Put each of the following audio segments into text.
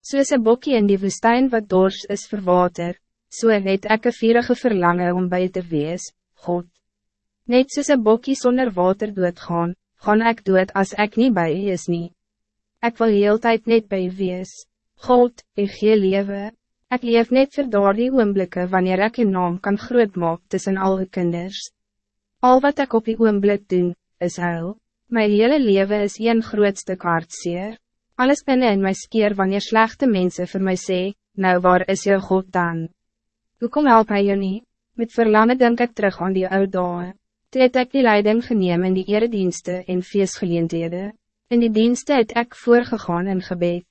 Soos een bokkie in die woestijn wat dors is vir water, so het ek een vierige verlangen om bij te wees, God. Net soos een bokkie zonder water doodgaan, gaan ek dood als ik niet bij u is nie. Ek wil heel tijd net bij u wees. God, ik gee lewe. Ik leef net vir daar die oomblikke wanneer ek een naam kan groot maak tussen alle kinders. Al wat ik op die oomblik doen, is huil. Mijn hele leven is een grootste kaartseer. Alles binnen in my skeer wanneer slechte mensen voor mij sê, nou waar is jou God dan? Hoe kom help hy jou nie? Met verlangen denk ik terug aan die oude dagen. Toe het ek die leiding geneem in die eredienste en feestgeleendhede. In die dienste het ek voorgegaan in gebed.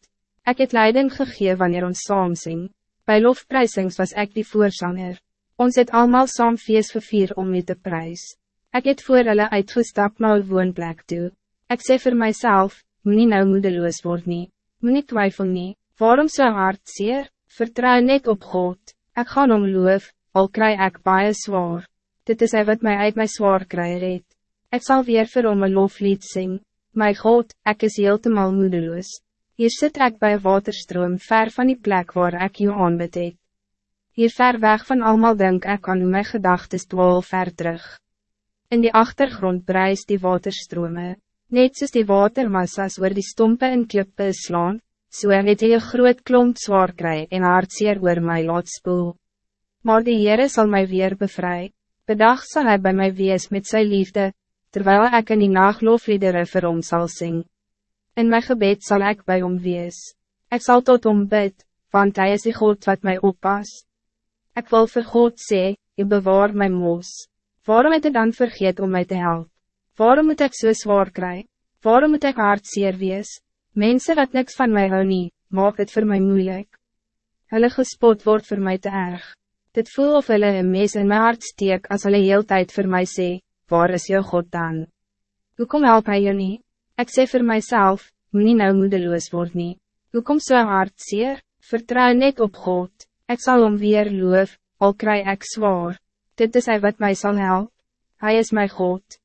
Ik het leiding gegee wanneer ons saam sing. Bij lofprysings was ik die voorzanger. Ons het allemaal saam feest gevier om me te prijs. Ik het voor hulle uitgestap na woonplek toe. Ik sê voor mijzelf, moet nie nou moedeloos word nie, moet nie twyfel nie, waarom so hard seer, vertrouw net op God, ek gaan om loof, al kry ek baie zwaar. dit is hy wat mij uit my zwaar kry red, ek sal weer vir hom een loflied sing, my God, ek is heeltemal moedeloos, hier sit ek bij waterstroom ver van die plek waar ek jou aanbid het. Hier ver weg van allemaal denk ek aan hoe my gedagtes dwaal ver terug. In die achtergrond bruis die waterstrome. Net soos die watermassas oor die stompe en klippe slaan, so het hy een groot klomp zwaar kry en hartseer oor my laat spoel. Maar die Heere zal mij weer bevry, bedag zal hij bij mij wees met zijn liefde, terwijl ik in die nachtloofliedere vir hom sal sing. In mijn gebed zal ik bij hom wees. Ik zal tot hom bid, want hij is die God wat mij oppas. Ik wil vir God sê, je bewaar mijn moos. Waarom het hy dan vergeet om mij te helpen? Waarom moet ik zo so zwaar krijgen? Waarom moet ik hartseer wees? Mensen wat niks van mij hou nie, maak het voor mij moeilijk. Hulle gespot wordt voor mij te erg. Dit voel of hulle een mes in mijn hart steek als hulle heel tijd voor mij sê, waar is jou God dan? Hoe kom help hy jou nie? Ek sê vir myself, moet nou moedeloos word nie. Hoe kom so hartseer? Vertrouw net op God. Ik zal om weer loof, al kry ek zwaar. Dit is hij wat mij zal helpen. Hij is mijn God.